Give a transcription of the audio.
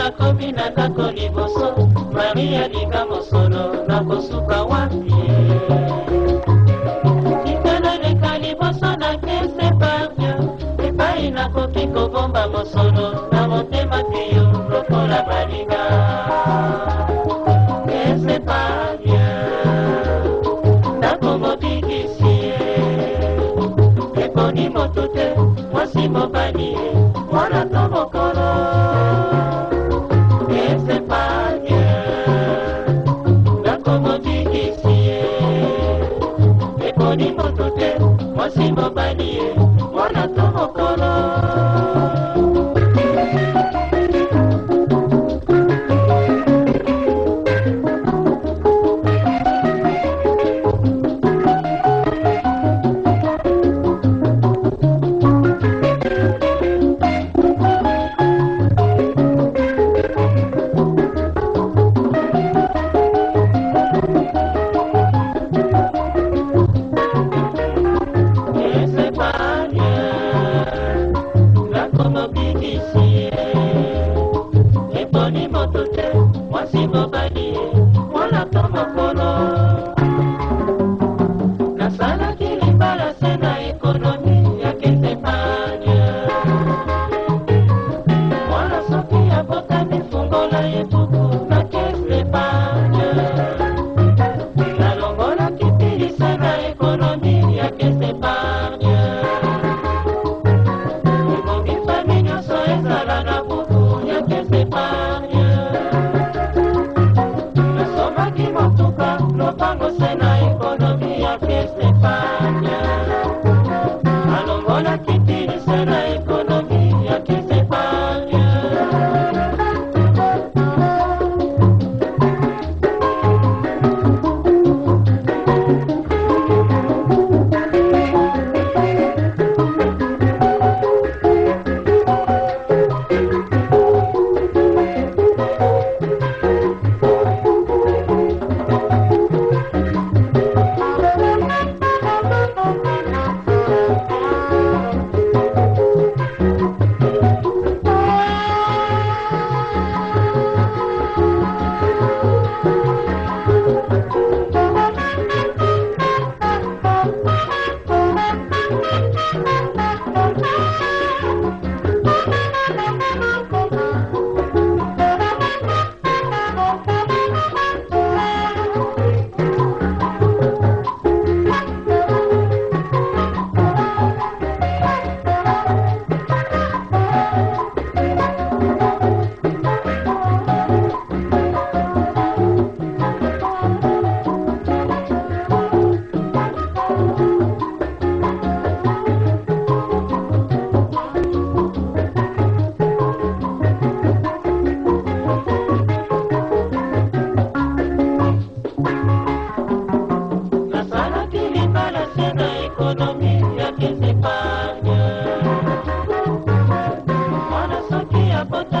nakomi nazako liboso maria linga mosolo nakosuka wapi likaloleka liboso nakese pavia epai nakoki kobomba mosolo na motema peyo lokola balinga kese pavia ndako mobikisi ekoni motu te mwasi mobali mwana Oh. Bye. Capota.